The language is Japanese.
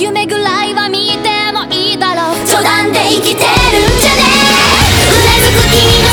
夢ぐらいは見てもいいだろう。で生きてるんじゃねうなずく君の